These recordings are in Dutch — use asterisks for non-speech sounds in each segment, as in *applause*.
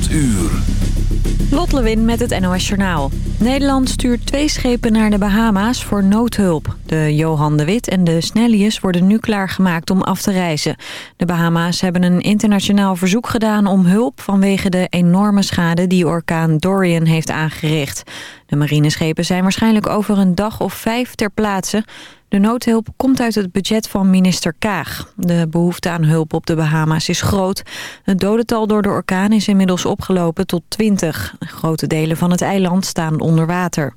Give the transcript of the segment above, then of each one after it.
8 uur. Lot Lewin met het NOS Journaal. Nederland stuurt twee schepen naar de Bahama's voor noodhulp. De Johan de Wit en de Snellius worden nu klaargemaakt om af te reizen. De Bahama's hebben een internationaal verzoek gedaan om hulp... vanwege de enorme schade die orkaan Dorian heeft aangericht. De marineschepen zijn waarschijnlijk over een dag of vijf ter plaatse... De noodhulp komt uit het budget van minister Kaag. De behoefte aan hulp op de Bahama's is groot. Het dodental door de orkaan is inmiddels opgelopen tot 20. Grote delen van het eiland staan onder water.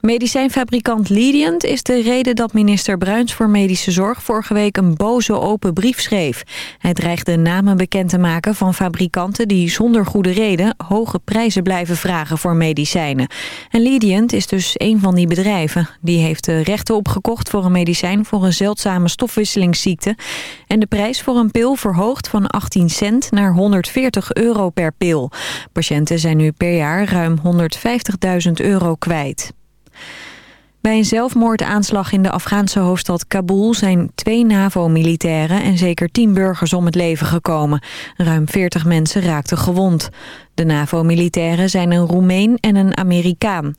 Medicijnfabrikant Lidient is de reden dat minister Bruins voor Medische Zorg vorige week een boze open brief schreef. Hij dreigde namen bekend te maken van fabrikanten die zonder goede reden hoge prijzen blijven vragen voor medicijnen. En Lidient is dus een van die bedrijven. Die heeft de rechten opgekocht voor een medicijn voor een zeldzame stofwisselingsziekte. En de prijs voor een pil verhoogd van 18 cent naar 140 euro per pil. Patiënten zijn nu per jaar ruim 150.000 euro kwijt. Bij een zelfmoordaanslag in de Afghaanse hoofdstad Kabul zijn twee NAVO-militairen en zeker tien burgers om het leven gekomen. Ruim 40 mensen raakten gewond. De NAVO-militairen zijn een Roemeen en een Amerikaan.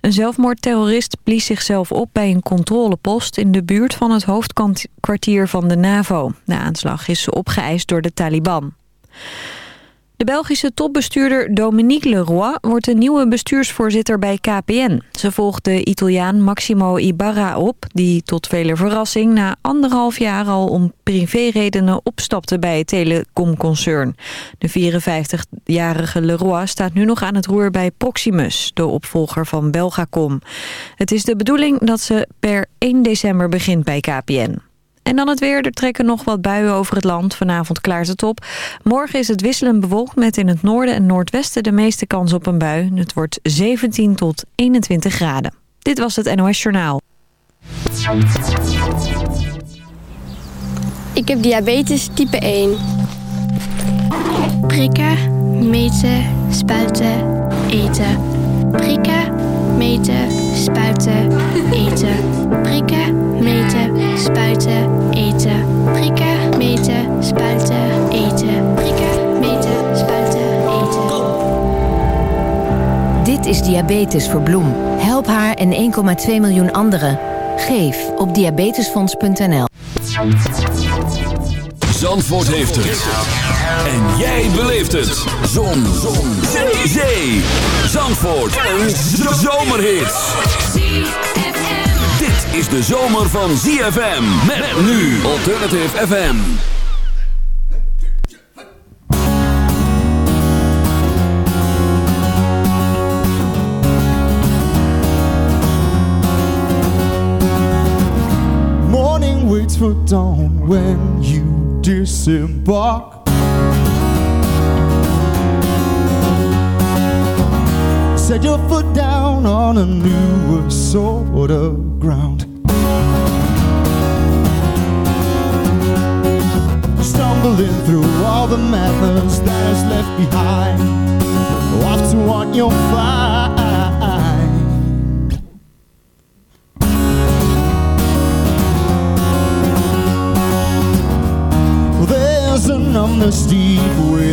Een zelfmoordterrorist blies zichzelf op bij een controlepost in de buurt van het hoofdkwartier van de NAVO. De aanslag is opgeëist door de Taliban. De Belgische topbestuurder Dominique Leroy wordt de nieuwe bestuursvoorzitter bij KPN. Ze volgt de Italiaan Maximo Ibarra op, die tot vele verrassing na anderhalf jaar al om privéredenen opstapte bij het telecomconcern. De 54-jarige Leroy staat nu nog aan het roer bij Proximus, de opvolger van Belgacom. Het is de bedoeling dat ze per 1 december begint bij KPN. En dan het weer. Er trekken nog wat buien over het land. Vanavond klaart het op. Morgen is het wisselend bewolkt met in het noorden en noordwesten de meeste kans op een bui. Het wordt 17 tot 21 graden. Dit was het NOS Journaal. Ik heb diabetes type 1. Prikken, meten, spuiten, eten. Prikken, meten, spuiten, eten. Prikken, meten, spuiten, eten. Prikken, meten, spuiten, eten. Prikken, meten, spuiten, eten. Dit is Diabetes voor Bloem. Help haar en 1,2 miljoen anderen. Geef op diabetesfonds.nl. Zandvoort heeft het. En jij beleeft het. Zon. Zon. Zee. Zee. Zandvoort. Een zomerhit. Is de zomer van ZFM. Met nu Alternative FM. Morning waits for dawn when you disembark. Set your foot down on a newer sort of ground. Stumbling through all the methods that is left behind. Off to on your find. There's a numbness deep within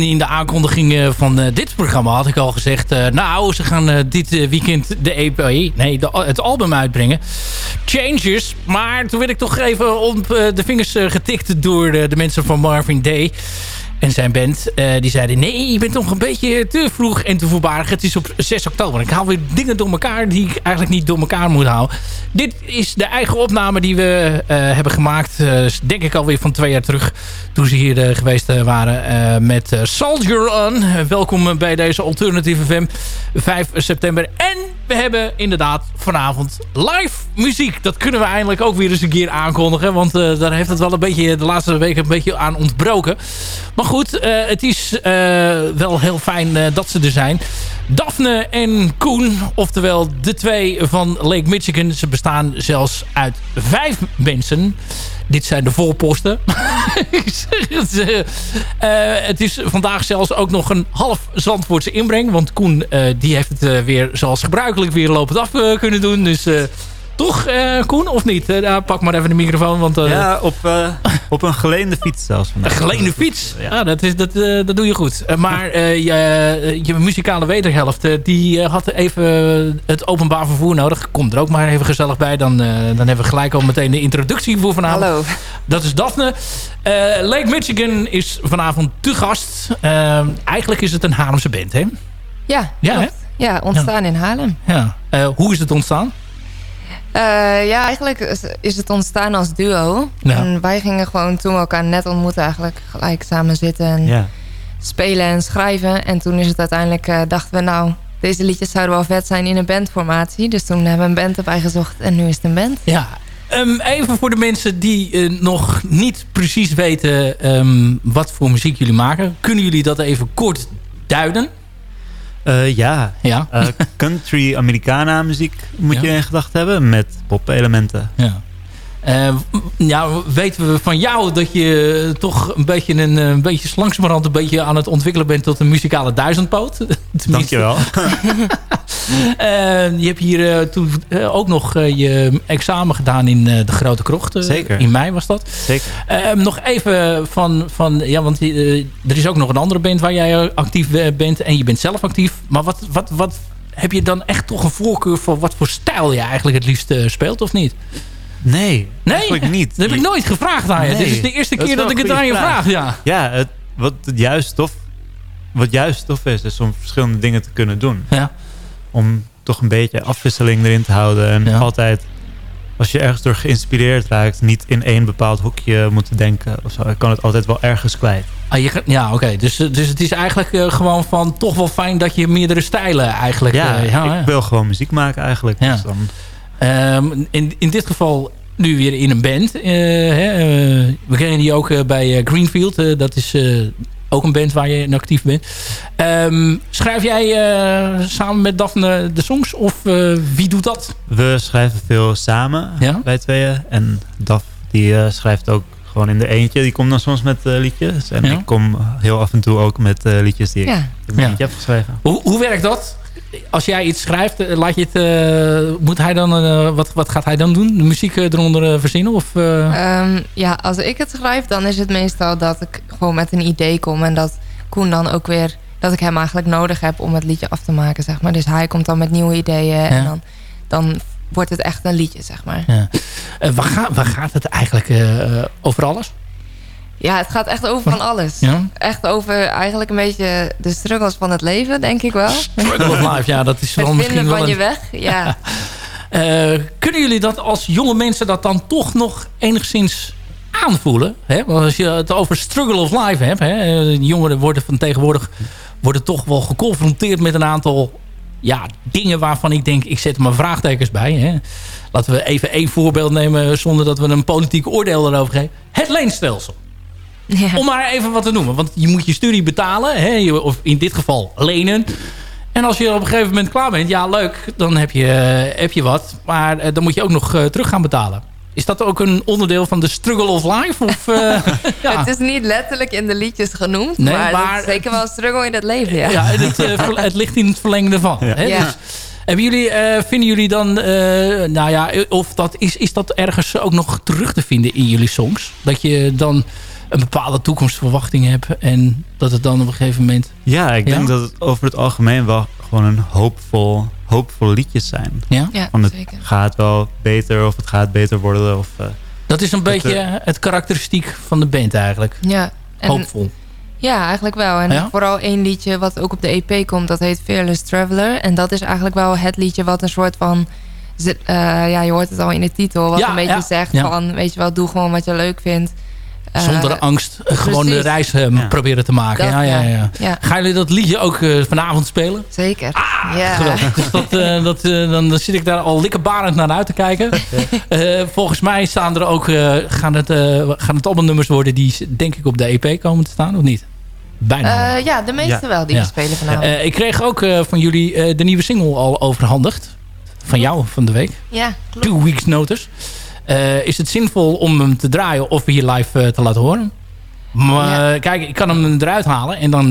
en in de aankondiging van eh, dit programma had ik al gezegd... eh, nou, ze gaan eh, dit weekend de EP, nee, het album uitbrengen. Changes. Maar toen werd ik toch even op de vingers getikt door de mensen van Marvin Day... En zijn band, eh, die zeiden... nee, je bent nog een beetje te vroeg en te voorbarig. Het is op 6 oktober. Ik haal weer dingen door elkaar die ik eigenlijk niet door elkaar moet houden. Dit is de eigen opname die we eh, hebben gemaakt. eh, denk ik alweer van twee jaar terug. Toen ze hier geweest waren met Soldier On. Welkom bij deze Alternative FM. 5 september. En we hebben inderdaad vanavond live muziek. Dat kunnen we eindelijk ook weer eens een keer aankondigen. Want eh, daar heeft het wel een beetje de laatste weken een beetje aan ontbroken. Maar goed, eh, het is eh, wel heel fijn dat ze er zijn. Daphne en Koen, oftewel de twee van Lake Michigan. Ze bestaan zelfs uit vijf mensen. Dit zijn de voorposten. *laughs* Het, eh, het is vandaag zelfs ook nog een half Zandvoortse inbreng. Want Koen eh, die heeft het weer zoals gebruikelijk weer lopend af kunnen doen. Dus toch eh, Koen of niet? Eh, nou, pak maar even de microfoon. Want, eh, Ja, op, eh, op een geleende fiets zelfs een vandaag. geleende fiets. Ja, Ja. dat, is, dat, eh, dat doe je goed. Maar eh, je, je muzikale wederhelft, die eh, had even het openbaar vervoer nodig. Kom er ook maar even gezellig bij. Dan, eh, dan hebben we gelijk al meteen de introductie voor vanavond. Hallo. Dat is Daphne. Eh, Lake Michigan is vanavond te gast. Eigenlijk is het een Haarlemse band, hè? Ja, Ja, ja ontstaan in Haarlem. Ja. Eh, hoe is het ontstaan? Eh, ja, eigenlijk is- het ontstaan als duo. Ja. En wij gingen gewoon toen we elkaar net ontmoetten eigenlijk gelijk samen zitten en Ja. spelen en schrijven. En toen is het uiteindelijk, eh, dachten we nou, deze liedjes zouden wel vet zijn in een bandformatie. Dus toen hebben we een band erbij gezocht en nu is het een band. Ja. Ehm, even voor de mensen die eh, nog niet precies weten ehm, wat voor muziek jullie maken. Kunnen jullie dat even kort duiden? Eh, ja, Ja. Eh, country Americana muziek moet Ja. je in gedachten hebben met pop-elementen. ja. Eh, ja, weten we van jou dat je toch een beetje, een, eh, een beetje langzamerhand een beetje aan het ontwikkelen bent tot een muzikale duizendpoot. *laughs* Dankjewel. *laughs* *laughs* Eh, je hebt hier eh, toen eh, ook nog je examen gedaan in de Grote Krocht. Zeker. In mei was dat. Zeker. Eh, nog even van, van ja, want er is ook nog een andere band waar jij actief bent en je bent zelf actief. Maar wat, wat, wat heb je dan echt toch een voorkeur voor wat voor stijl je eigenlijk het liefst speelt of niet? Nee, Nee, eigenlijk niet. Dat heb ik nooit gevraagd aan je. Nee, Dit is de eerste dat keer dat ik het aan je vraag. vraag. Ja. Ja, het, wat het juist tof, wat juist tof is, is om verschillende dingen te kunnen doen. Ja. Om toch een beetje afwisseling erin te houden. En Ja. altijd, als je ergens door geïnspireerd raakt, niet in één bepaald hoekje moeten denken. Of zo. Ik kan het altijd wel ergens kwijt. Ah, je, kan- ja, oké. Dus, dus het is eigenlijk eh, gewoon van toch wel fijn dat je meerdere stijlen eigenlijk... Ja, eh, ja, ik ja. wil gewoon muziek maken eigenlijk. Ja. Dus dan, Ehm, in, in dit geval nu weer in een band. Eh, hè, eh, we kennen die ook eh, bij eh, Greenfield. Dat is eh, ook een band waar je in actief bent. Ehm, schrijf jij eh, samen met Daphne de songs? Of eh, wie doet dat? we schrijven veel samen, Ja? wij tweeën. En Daf, die eh, schrijft ook gewoon in de eentje. Die komt dan soms met eh, liedjes. En Ja. ik kom heel af en toe ook met eh, liedjes die ik Ja. in Ja. mijn eentje heb geschreven. Hoe, hoe werkt dat? Als jij iets schrijft, eh, laat je het, eh, moet hij dan, eh, wat, wat gaat hij dan doen? De muziek eronder verzinnen? Of, eh? Ehm, ja, als ik het schrijf, dan is het meestal dat ik gewoon met een idee kom. En dat Koen dan ook weer, dat ik hem eigenlijk nodig heb om het liedje af te maken, zeg maar. Dus hij komt dan met nieuwe ideeën. Ja. En dan dan wordt het echt een liedje, zeg maar. Ja. Waar, ga- waar gaat het eigenlijk over alles? Ja, het gaat echt over van alles. Ja? Echt over eigenlijk een beetje de struggles van het leven, denk ik wel. Struggle of Life, ja, dat is *laughs* wel Het misschien vinden wel van een... je weg, ja. *laughs* Eh, kunnen jullie dat als jonge mensen dat dan toch nog enigszins aanvoelen? Hè? Want als je het over struggle of life hebt... Hè? eh, jongeren worden van tegenwoordig worden toch wel geconfronteerd met een aantal ja, dingen waarvan ik denk... ik zet maar vraagtekens bij. Hè? Laten we even één voorbeeld nemen zonder dat we een politiek oordeel erover geven. Het leenstelsel. Ja. Om maar even wat te noemen. Want je moet je studie betalen. Hè? Of in dit geval lenen. En als je op een gegeven moment klaar bent. Ja, leuk. Dan heb je, heb je wat. Maar eh, dan moet je ook nog eh, terug gaan betalen. Is dat ook een onderdeel van de struggle of life? Of, eh, *laughs* ja. Het is niet letterlijk in de liedjes genoemd, Nee, maar, maar- het is zeker wel een struggle in het leven, ja. ja, het, het ligt in het verlengde van. Hè? Ja. Dus, hebben jullie, eh, vinden jullie dan, eh, nou ja, of dat is, is dat ergens ook nog terug te vinden in jullie songs? Dat je dan een bepaalde toekomstverwachting hebt en dat het dan op een gegeven moment... Ja, ik Ja? denk dat het over het algemeen wel gewoon een hoopvol, hoopvol liedjes zijn. Ja? Ja, Van het zeker. gaat wel beter of het gaat beter worden. Of, eh, Dat is een Dat, beetje het karakteristiek van de band eigenlijk. Ja, en, Hoopvol. ja, eigenlijk wel. En Ja? vooral één liedje wat ook op de EP komt, dat heet Fearless Traveler. En dat is eigenlijk wel het liedje wat een soort van... eh, ja, je hoort het al in de titel, wat Ja, een beetje ja, zegt ja. van... weet je wel, doe gewoon wat je leuk vindt. Eh, Zonder angst eh, gewoon de reis eh, Ja. proberen te maken. dat, ja, ja, ja. ja, Gaan jullie dat liedje ook vanavond spelen? zeker. ja. Geweldig. Dus dat, *laughs* dat, dan, dan zit ik daar al likkerbarend naar uit te kijken. *laughs* Eh, volgens mij staan er ook, eh, gaan, het, eh, gaan het albumnummers worden die denk ik op de EP komen te staan, of niet? Bijna. Eh, ja, de meeste Ja. wel die Ja. we spelen vanavond. Eh, ik kreeg ook eh, van jullie eh, de nieuwe single al overhandigd. Van jou van de week. ja, klopt. Two Weeks Notice. Eh, is het zinvol om hem te draaien of hier live eh, te laten horen? Maar eh, kijk, ik kan hem eruit halen en dan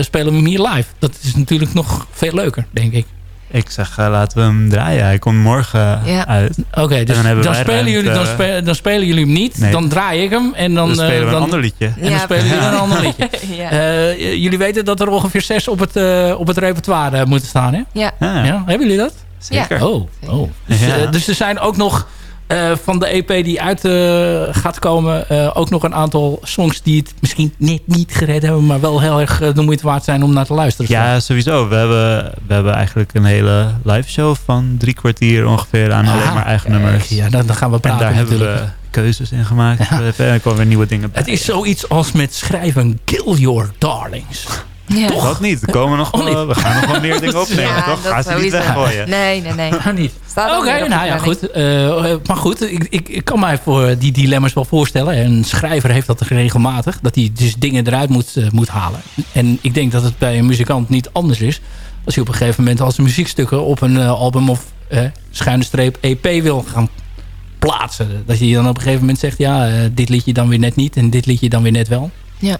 spelen we hem hier live. Dat is natuurlijk nog veel leuker, denk ik. ik zeg, laten we hem draaien. Hij komt morgen Ja. uit. Oké, dus dan spelen ruimte. jullie, dan, spelen, dan spelen jullie hem niet. Nee. Dan draai ik hem en dan, Dan, spelen we een ander liedje. en dan Ja, spelen jullie een ander liedje. *laughs* ja. Eh, jullie weten dat er ongeveer zes op het, op het repertoire moeten staan, hè? ja. Ja, Ja, hebben jullie dat? zeker. Oh, oh. Dus, dus er zijn ook nog eh, van de EP die uit eh, gaat komen... eh, ook nog een aantal songs die het misschien net niet gered hebben... maar wel heel erg de moeite waard zijn om naar te luisteren. Ja, sowieso. We hebben, we hebben eigenlijk een hele live show van drie kwartier ongeveer aan alleen maar eigen nummers. Ja, dan, dan gaan we en praten daar hebben we keuzes in gemaakt. En er komen weer nieuwe dingen bij. Het is zoiets als met schrijven Kill Your Darlings. Ja. Dat niet. Er komen nog Oh, wel- we gaan nog wel meer *laughs* dingen opnemen, Ja, toch? Ga ze niet weggooien. Nee, nee, nee. Maar *laughs* niet. Oké, nou ja, goed. Eh, eh, maar goed, ik, ik, ik kan mij voor die dilemma's wel voorstellen. En een schrijver heeft dat regelmatig. Dat hij dus dingen eruit moet, eh, moet halen. En ik denk dat het bij een muzikant niet anders is. Als je op een gegeven moment als muziekstukken op een eh, album of eh, schuine streep EP wil gaan plaatsen. Dat je dan op een gegeven moment zegt, ja, eh, dit liedje dan weer net niet. En dit liedje dan weer net wel. Ja.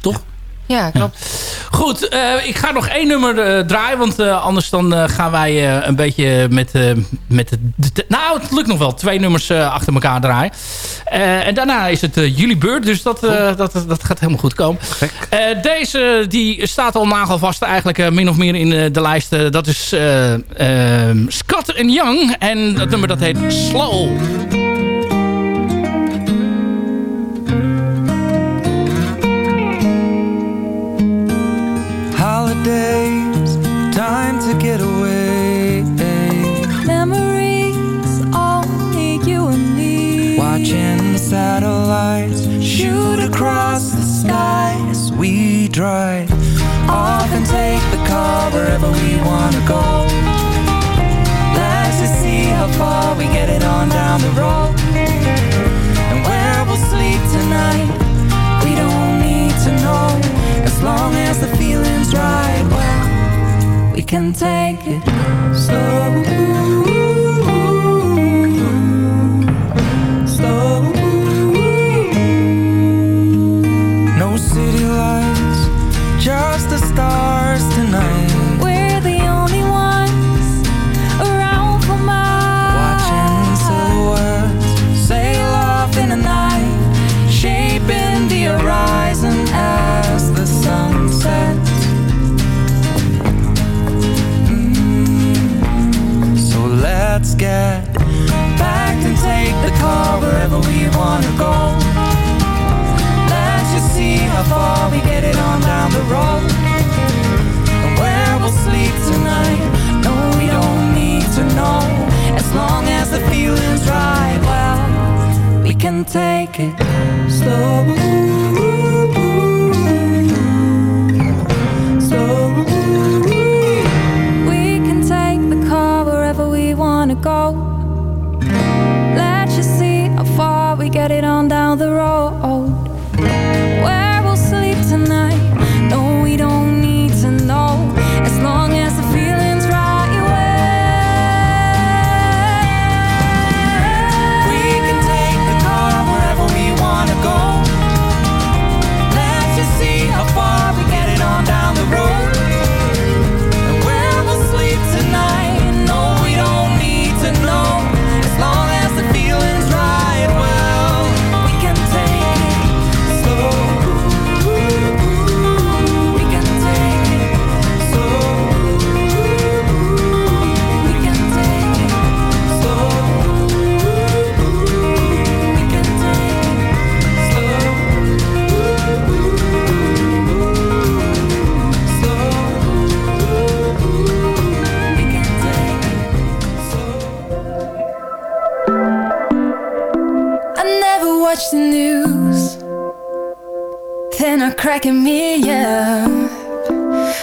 Toch? Ja, klopt. Goed, eh, ik ga nog één nummer eh, draaien. Want eh, anders dan eh, gaan wij eh, een beetje met... eh, met de, de- nou, het lukt nog wel. Twee nummers eh, achter elkaar draaien. Eh, en daarna is het jullie beurt. Dus dat, eh, dat, dat gaat helemaal goed komen. Eh, deze die staat al nagelvast eigenlijk eh, min of meer in eh, de lijst. Eh, dat is Scott Young. En dat nummer dat heet Slow. Holidays, time to get away. Memories, only you and me. Watching the satellites shoot across the sky as we drive. Off and take the car wherever we wanna go. Let's just see how far we get it on down the road. And where we'll sleep tonight, we don't need to know. As long as the feeling's right, well, we can take it slow. get packed and take the car wherever we wanna go. Let's just see how far we get it on down the road. And where we'll sleep tonight, no, we don't need to know. As long as the feeling's right, well, we can take it slow. cracking me up.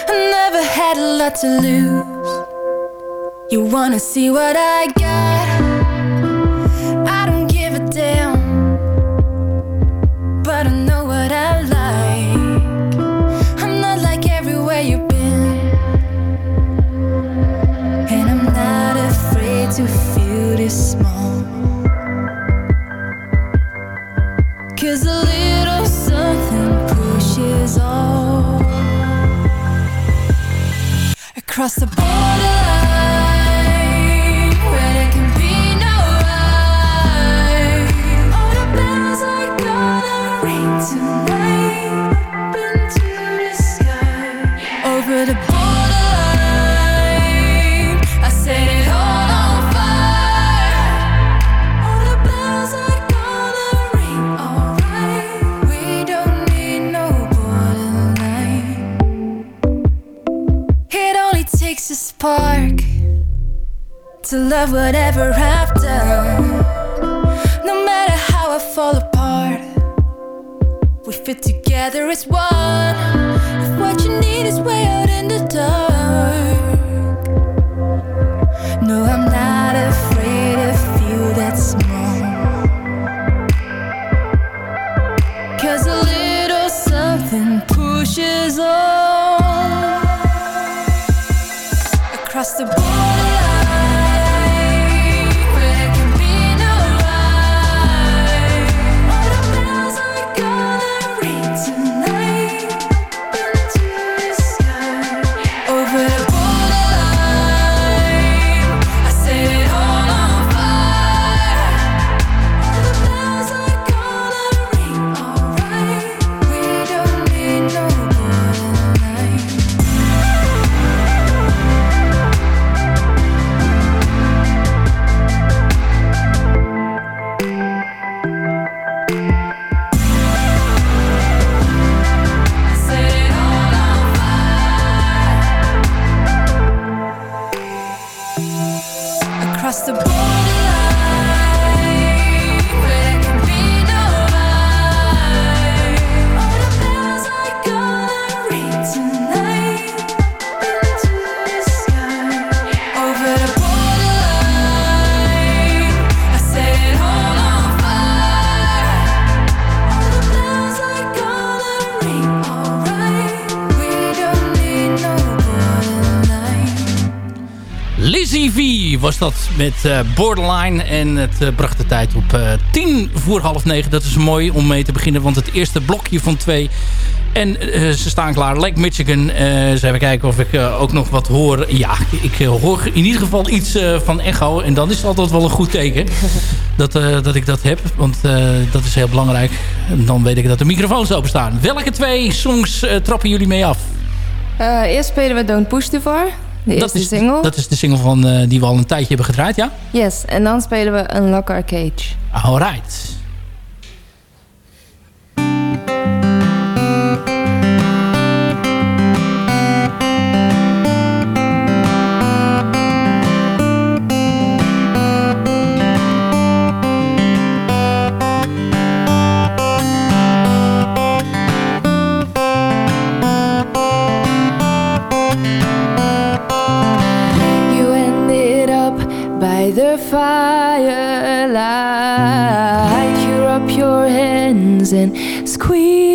I never had a lot to lose. You wanna see what I got? dat met eh, Borderline. En het eh, bracht de tijd op eh, tien voor half negen. Dat is mooi om mee te beginnen. Want het eerste blokje van twee. En ze staan klaar. Lake Michigan. ze even kijken of ik ook nog wat hoor. Ja, ik hoor in ieder geval iets van echo. En dan is het altijd wel een goed teken. *laughs* dat, dat ik dat heb. Want dat is heel belangrijk. En dan weet ik dat de microfoons openstaan. Welke twee songs trappen jullie mee af? eerst spelen we Don't Push Too Far. De dat is, single. Dat is de single van, eh, die we al een tijdje hebben gedraaid, ja? Yes, en dan spelen we Unlock Our Cage. Alright.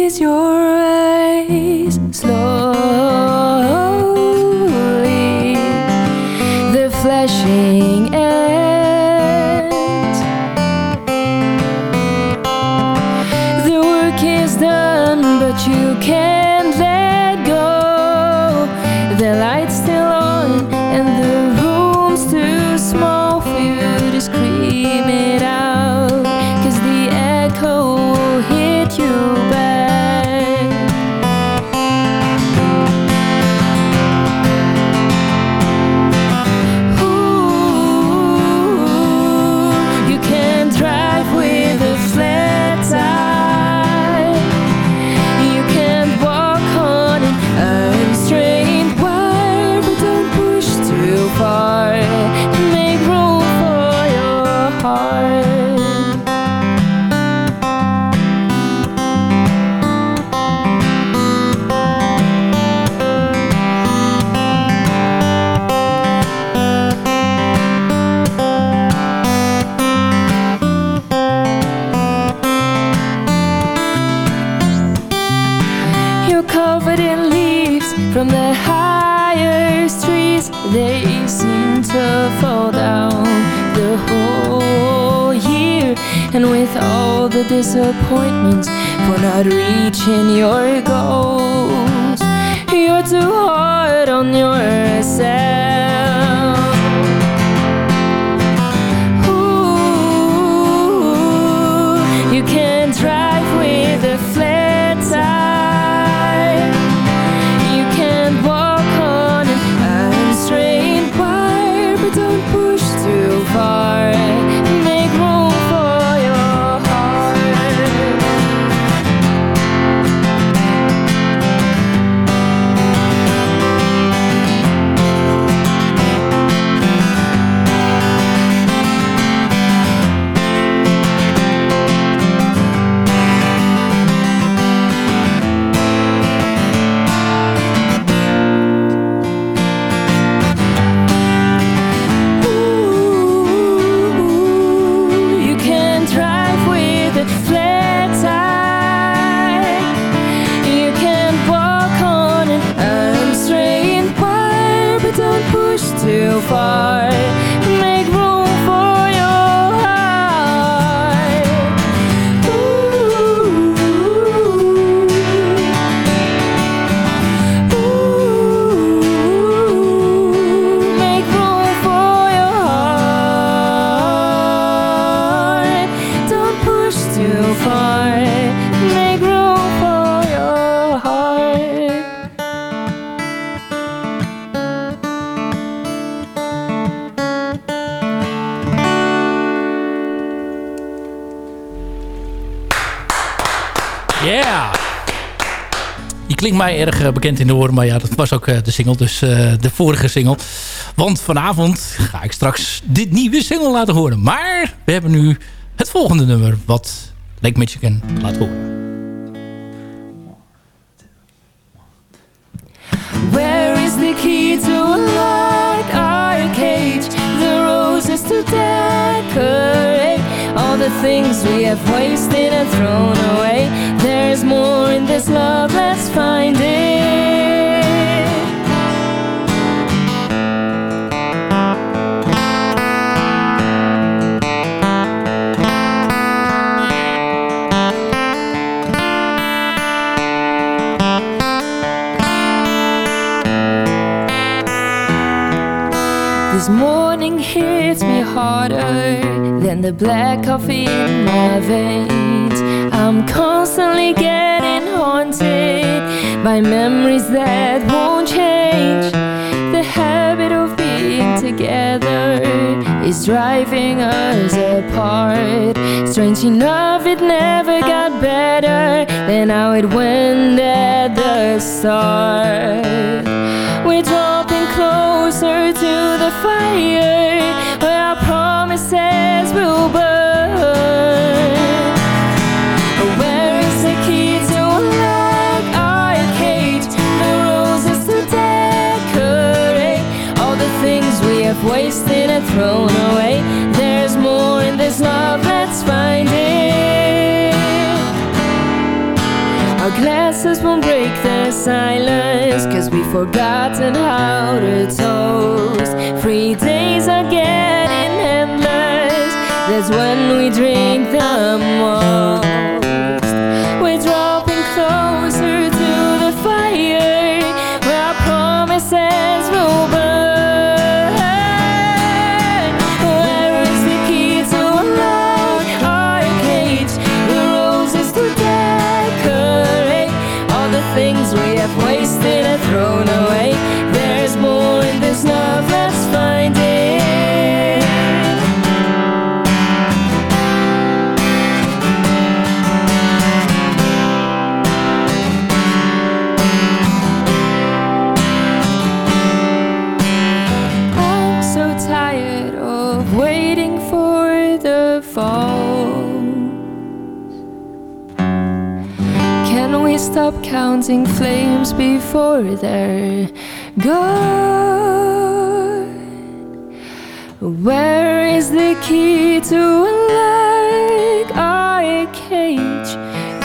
Squeeze your eyes disappointments for not reaching your goals, you're too hard on yourself. Klinkt mij erg eh, bekend in de oren, maar ja, dat was ook eh, de single, dus eh, de vorige single. Want vanavond ga ik straks dit nieuwe single laten horen. Maar we hebben nu het volgende nummer, wat Lake Michigan laat horen. Where is the key to unlock our cage? The roses to decorate all the things we have wasted and thrown away. There's more in this love, find it. This morning hits me harder than the black coffee in my veins. I'm constantly getting haunted by memories that won't change. The habit of being together is driving us apart. Strange enough, it never got better than how it went at the start. We're dropping closer to the fire where our promises will burn. We have wasted and thrown away. There's more in this love, let's find it. Our glasses won't break the silence, cause we've forgotten how to toast. Free days are getting endless, that's when we drink the most. We're dropping flames before they're gone? Where is the key to unlock our cage?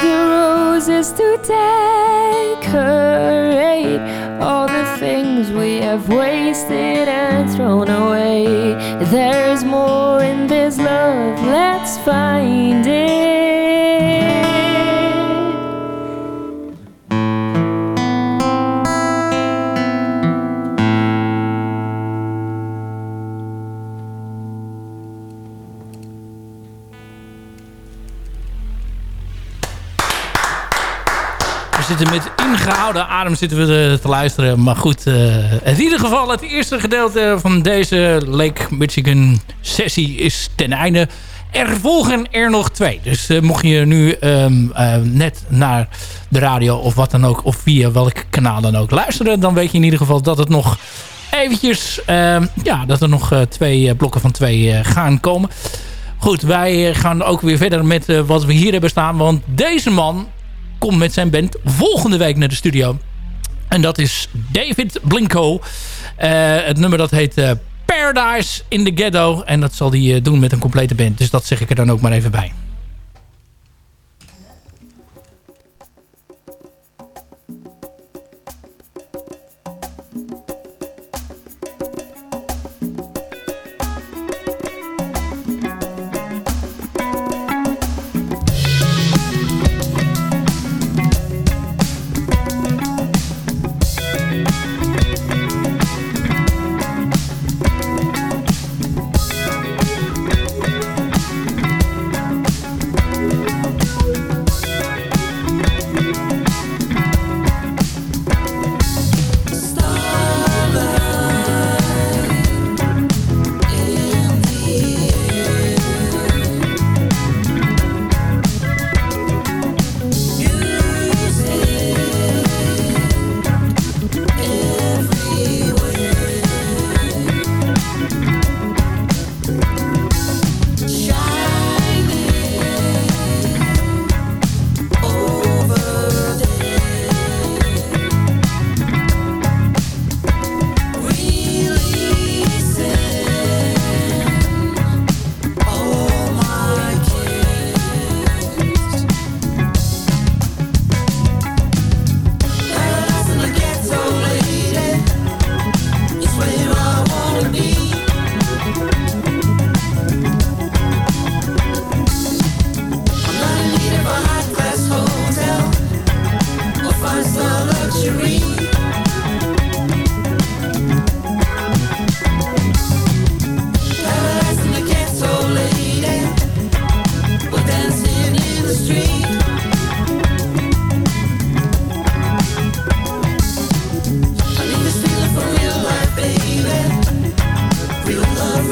The roses to decorate all the things we have wasted and thrown away. Adem zitten we te, te luisteren. Maar goed, eh, in ieder geval het eerste gedeelte van deze Lake Michigan sessie is ten einde. Er volgen er nog twee. Dus eh, mocht je nu ehm, eh, net naar de radio of wat dan ook... of via welk kanaal dan ook luisteren... dan weet je in ieder geval dat het nog eventjes... ehm, ja, dat er nog eh, twee eh, blokken van twee eh, gaan komen. Goed, wij eh, gaan ook weer verder met eh, wat we hier hebben staan. Want deze man komt met zijn band volgende week naar de studio. En dat is David Blinko. Eh, het nummer dat heet eh, Paradise in the Ghetto. En dat zal hij eh, doen met een complete band. Dus dat zeg ik er dan ook maar even bij.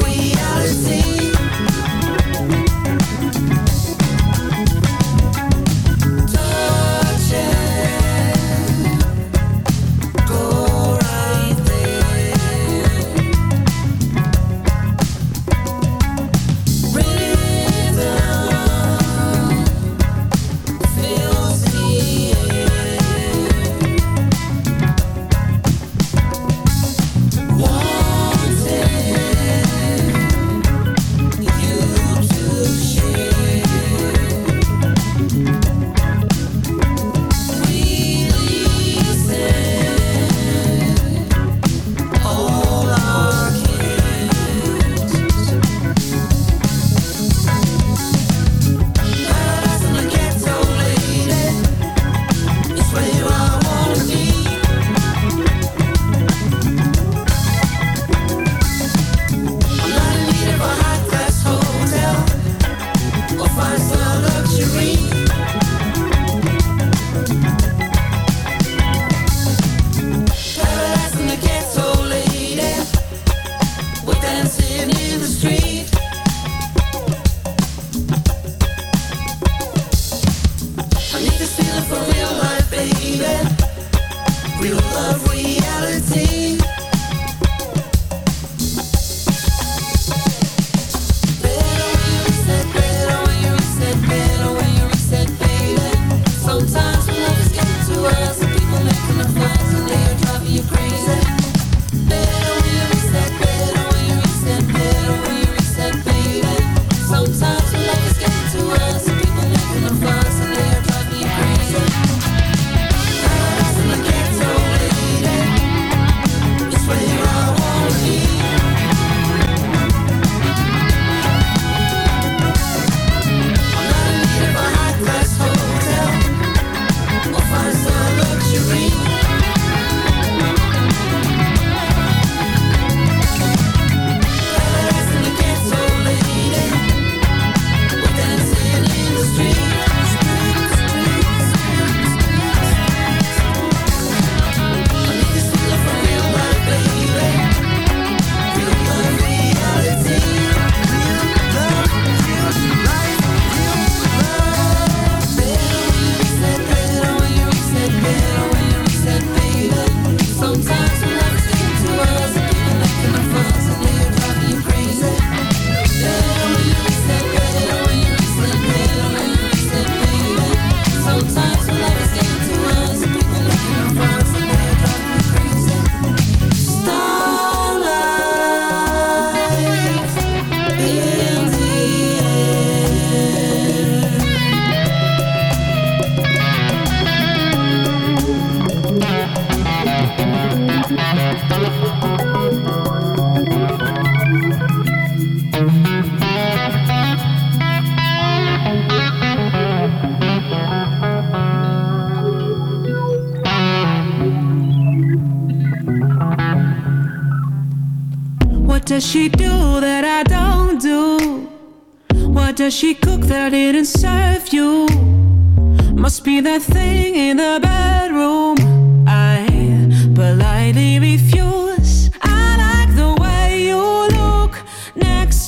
reality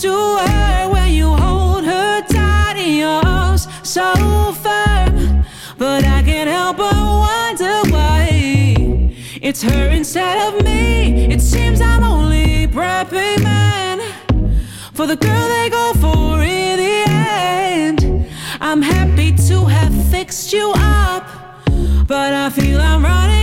to her when you hold her tight in your arms, so firm. But I can't help but wonder why it's her instead of me. It seems I'm only prepping men for the girl they go for in the end. I'm happy to have fixed you up, but I feel I'm running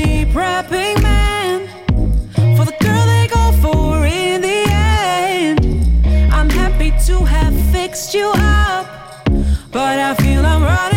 prepping men for the girl they go for in the end. I'm happy to have fixed you up, but I feel I'm running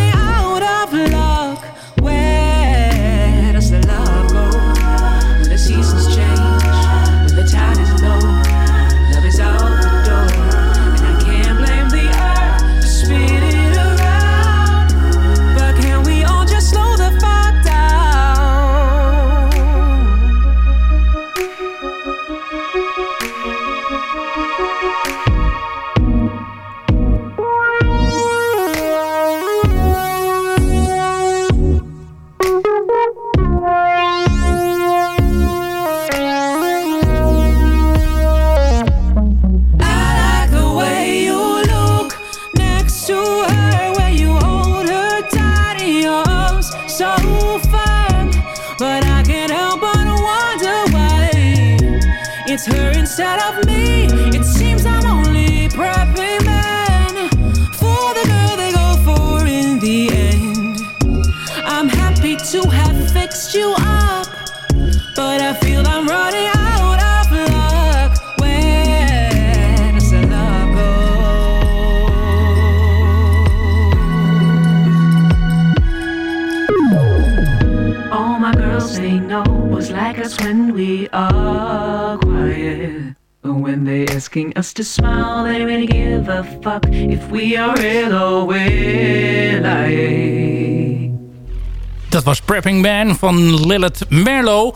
Dat was Prepping Man van Lilith Merlo.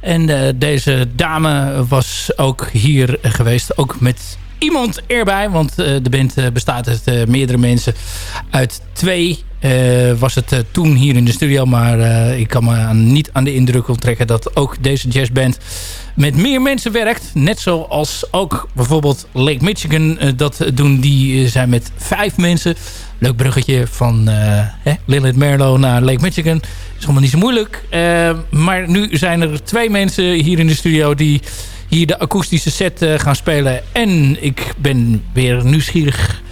En eh, deze dame was ook hier geweest. Ook met iemand erbij. Want eh, de band eh, bestaat uit meerdere mensen. Uit twee eh, was het eh, toen hier in de studio. Maar eh, ik kan me niet aan de indruk onttrekken... dat ook deze jazzband met meer mensen werkt. Net zoals ook bijvoorbeeld Lake Michigan dat doen. Die zijn met vijf mensen. Leuk bruggetje van Lilith Merlo naar Lake Michigan. Is allemaal niet zo moeilijk. Maar nu zijn er twee mensen hier in de studio... die hier de akoestische set gaan spelen. En ik ben weer nieuwsgierig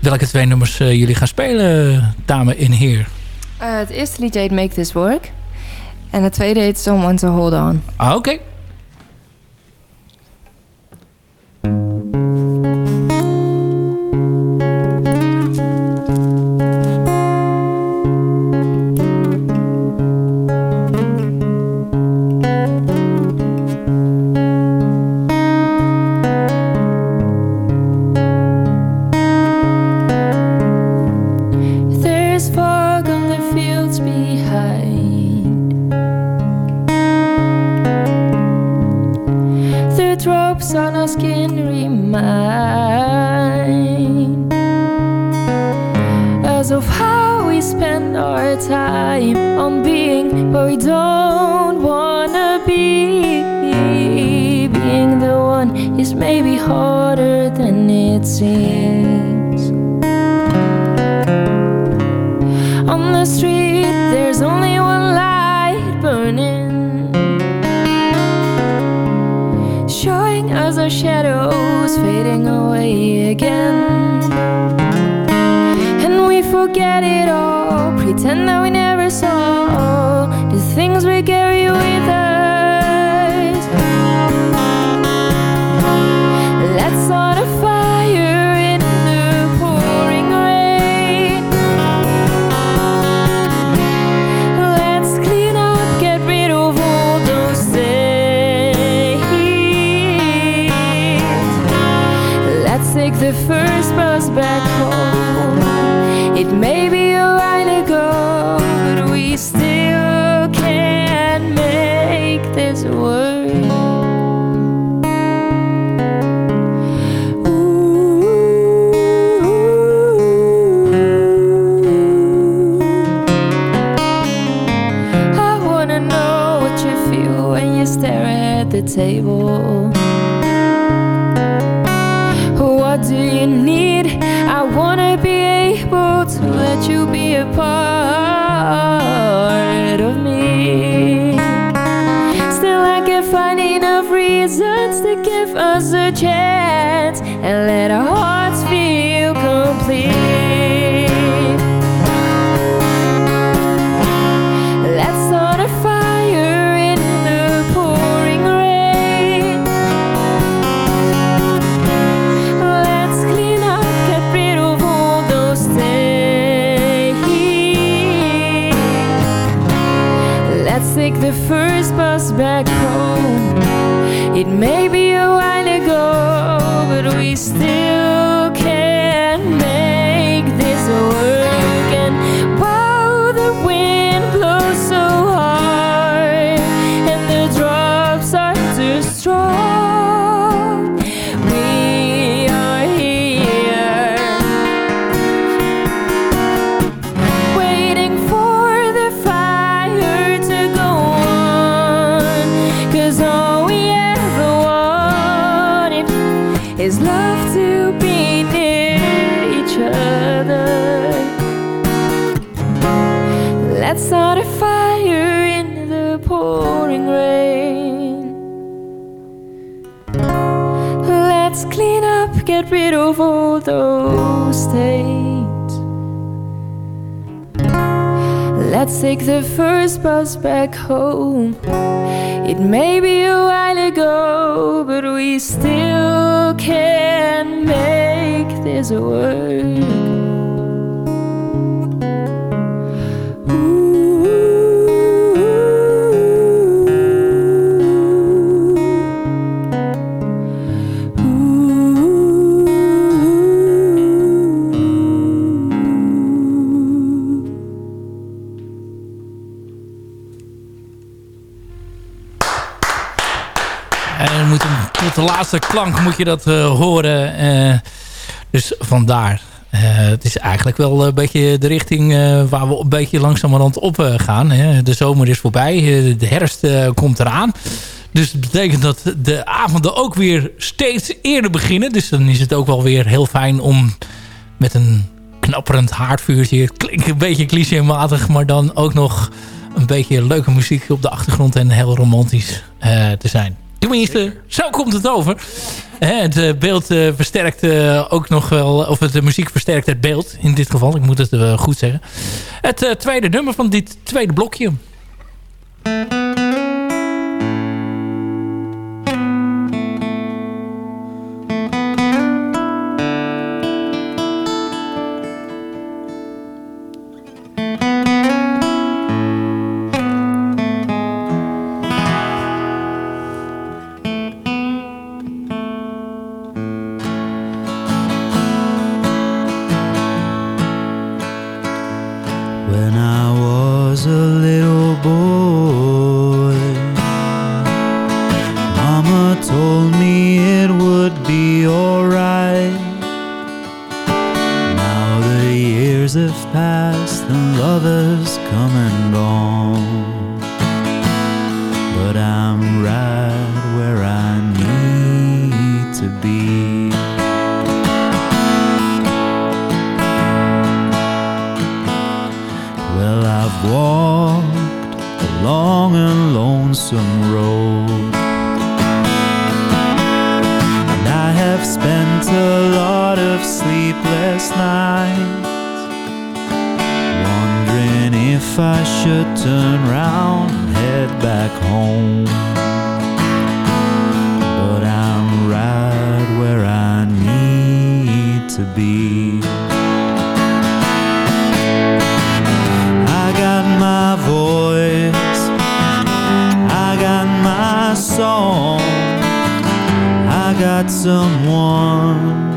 welke twee nummers eh, jullie gaan spelen, dame en heer. Eh, het eerste liedje heet Make This Work. En het tweede heet Someone to Hold On. Ah, oké. Table. Take the first bus back home. It may be a while ago, but we still can make this work. Laatste klank moet je dat eh, horen. eh, dus vandaar. Eh, het is eigenlijk wel een beetje de richting waar we een beetje langzamerhand op gaan. Hè. De zomer is voorbij. de herfst komt eraan. Dus dat betekent dat de avonden ook weer steeds eerder beginnen. Dus dan is het ook wel weer heel fijn om met een knapperend haardvuurtje... Klinkt een beetje clichématig, maar dan ook nog een beetje leuke muziek op de achtergrond... en heel romantisch te zijn. Tenminste, zo komt het over. Het eh, beeld eh, versterkt eh, ook nog wel... of de muziek versterkt het beeld in dit geval. Ik moet het goed zeggen. Het tweede nummer van dit tweede blokje. Years have passed and lovers come and gone. But I'm right where I need to be. Well, I've walked a long and lonesome road. And I have spent a lot of sleepless nights I should turn round and head back home. But I'm right where I need to be. I got my voice, I got my song, I got someone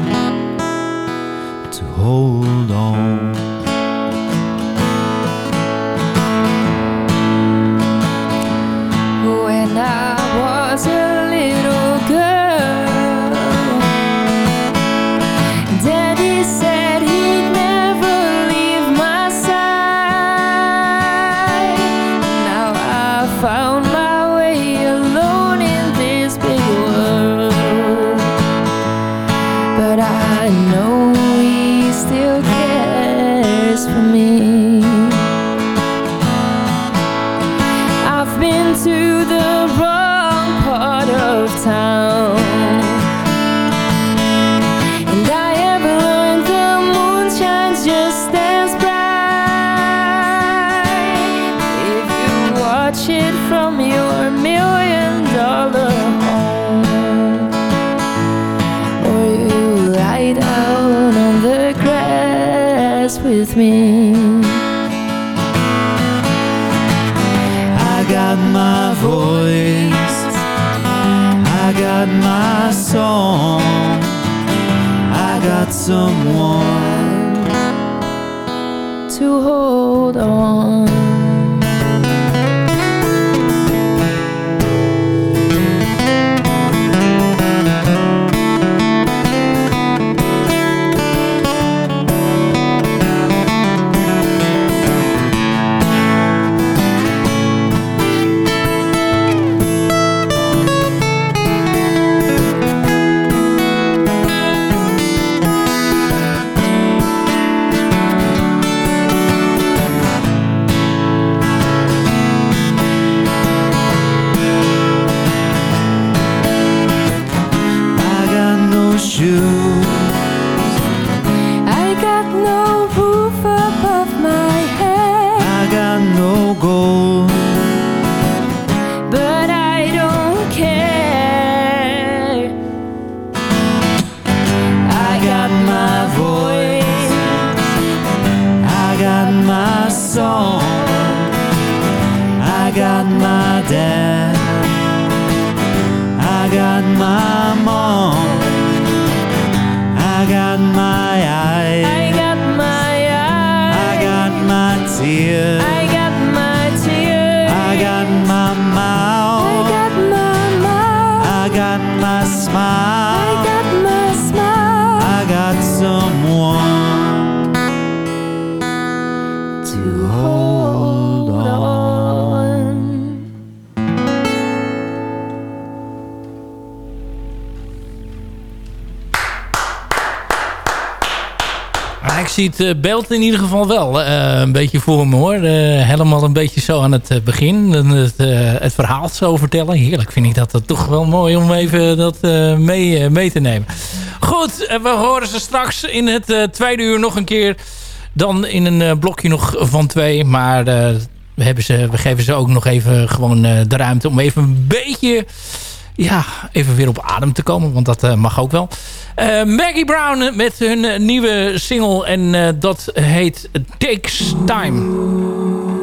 watch it from your million dollar home, or you lie down on the grass with me. I got my voice, I got my song, I got someone to hold on. Someone to hold on. Maar ik zie het eh, beeld in ieder geval wel eh, een beetje voor me hoor. Eh, helemaal een beetje zo aan het begin. Het, het verhaal zo vertellen. Heerlijk vind ik dat, dat toch wel mooi om even dat mee, mee te nemen. Goed, we horen ze straks in het eh, tweede uur nog een keer. Dan in een eh, blokje nog van twee. Maar eh, we, hebben ze, we geven ze ook nog even gewoon de ruimte om even een beetje... Ja, even weer op adem te komen, want dat mag ook wel. Maggie Brown met hun nieuwe single en dat heet Takes Time.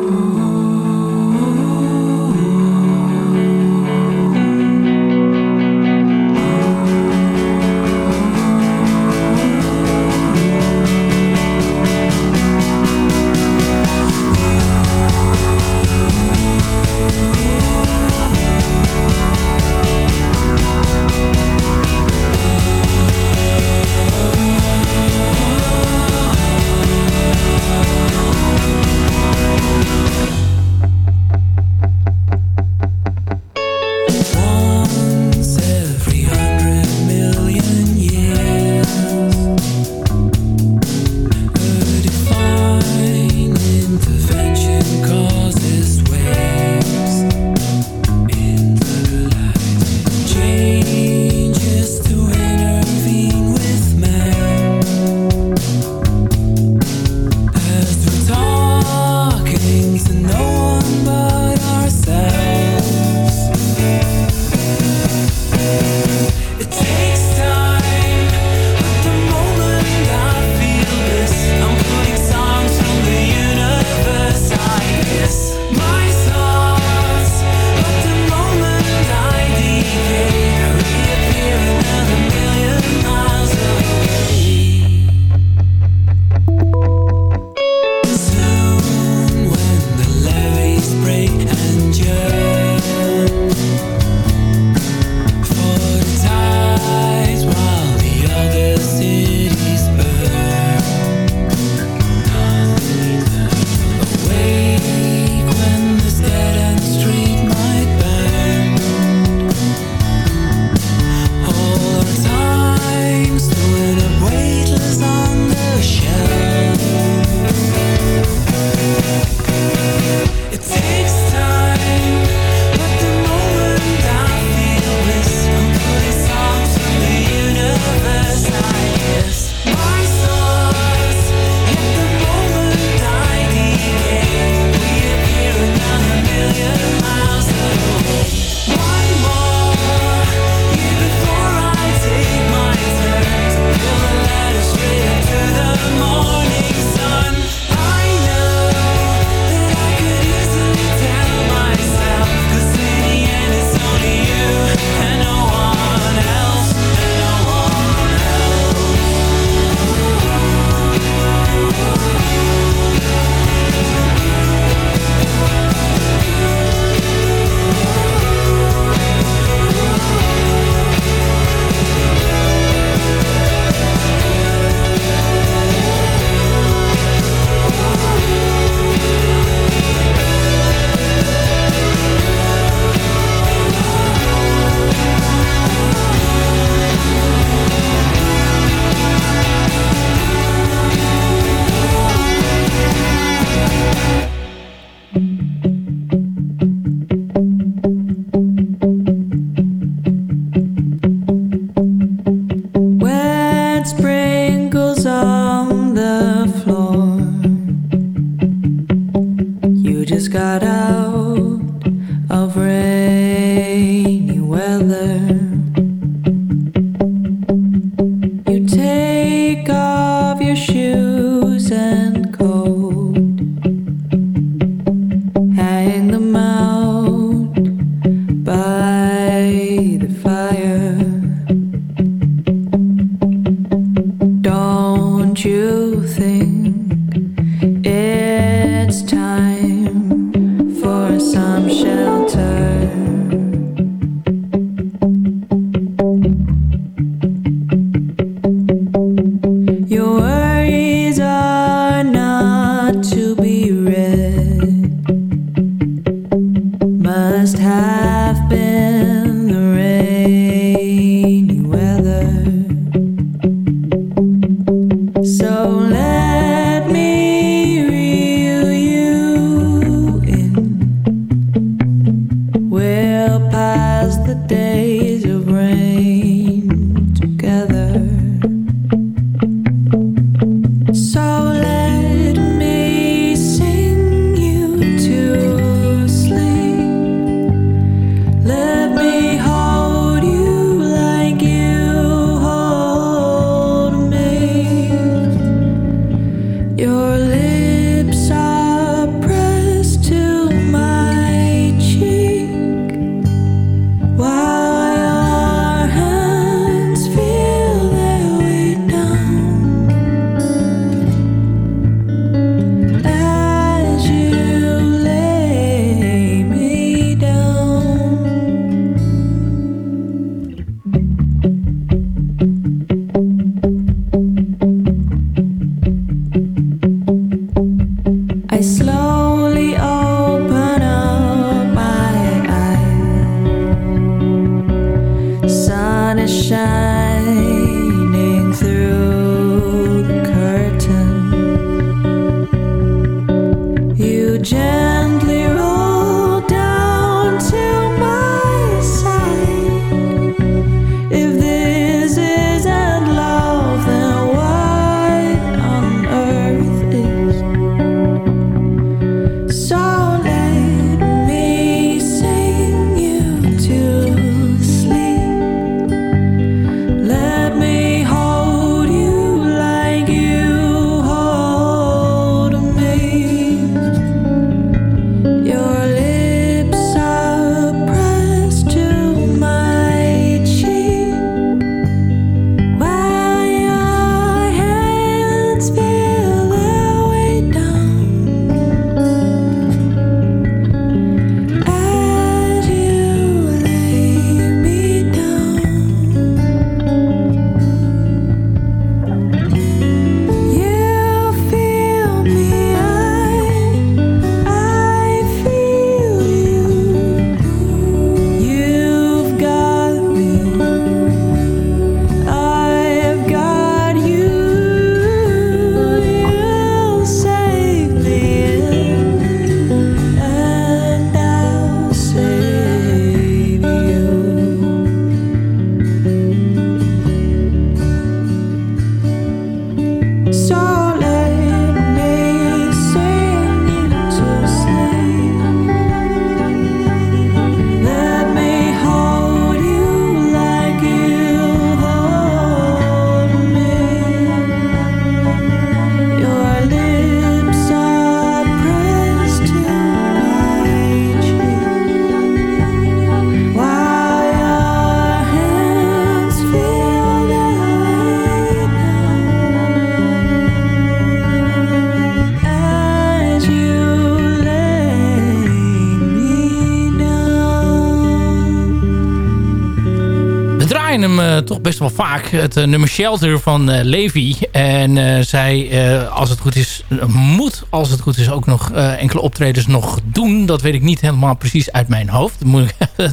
Best wel vaak. Het eh, nummer Shelter van eh, Levi. En eh, zij, als het goed is, moet als het goed is ook nog enkele optredens nog doen. Dat weet ik niet helemaal precies uit mijn hoofd.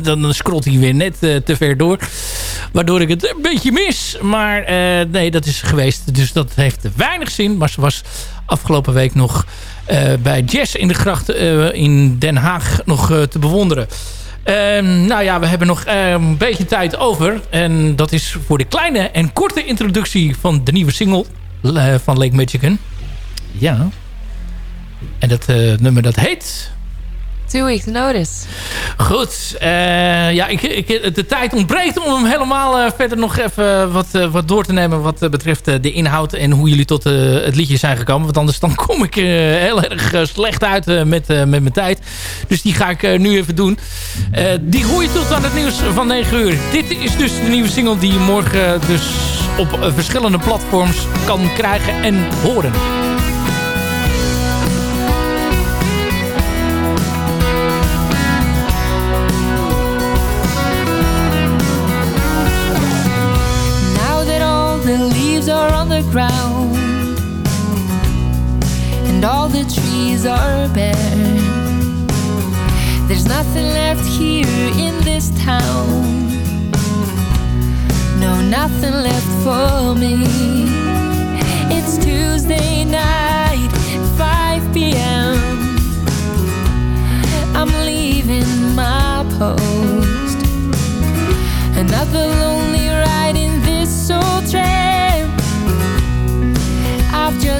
Dan, moet *laughs* scrolt hij weer net te ver door. Waardoor ik het een beetje mis. Maar nee, dat is geweest. Dus dat heeft weinig zin. Maar ze was afgelopen week nog bij Jazz in de Gracht in Den Haag nog te bewonderen. Ehm, nou ja, we hebben nog eh, een beetje tijd over. En dat is voor de kleine en korte introductie van de nieuwe single eh, van Lake Michigan. Ja. En dat eh, nummer dat heet... two weeks notice. Goed. eh, ja, ik, ik, de tijd ontbreekt om hem helemaal eh, verder nog even wat, eh, wat door te nemen... wat betreft de inhoud en hoe jullie tot het liedje zijn gekomen. Want anders dan *laughs* kom ik heel erg slecht uit met, met mijn tijd. Dus die ga ik nu even doen. Die hoor tot aan het nieuws van 9 uur. Dit is dus de nieuwe single die je morgen dus op verschillende platforms kan krijgen en horen. Ground and all the trees are bare, there's nothing left here in this town. No, nothing left for me. It's Tuesday night, 5 p.m. I'm leaving my post. Another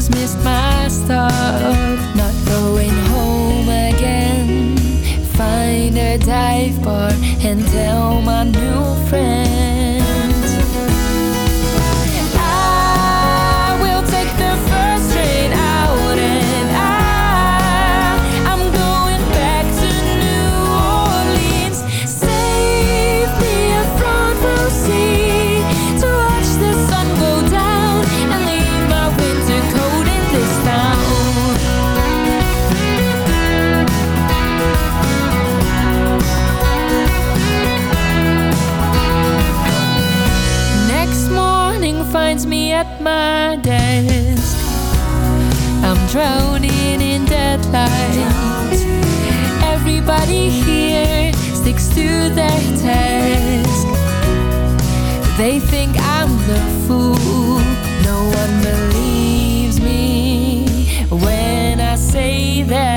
Missed my stop, not going home again. Find a dive bar and tell my new friends. Desk. I'm drowning in deadlines. Everybody here sticks to their task. They think I'm the fool. No one believes me when I say that.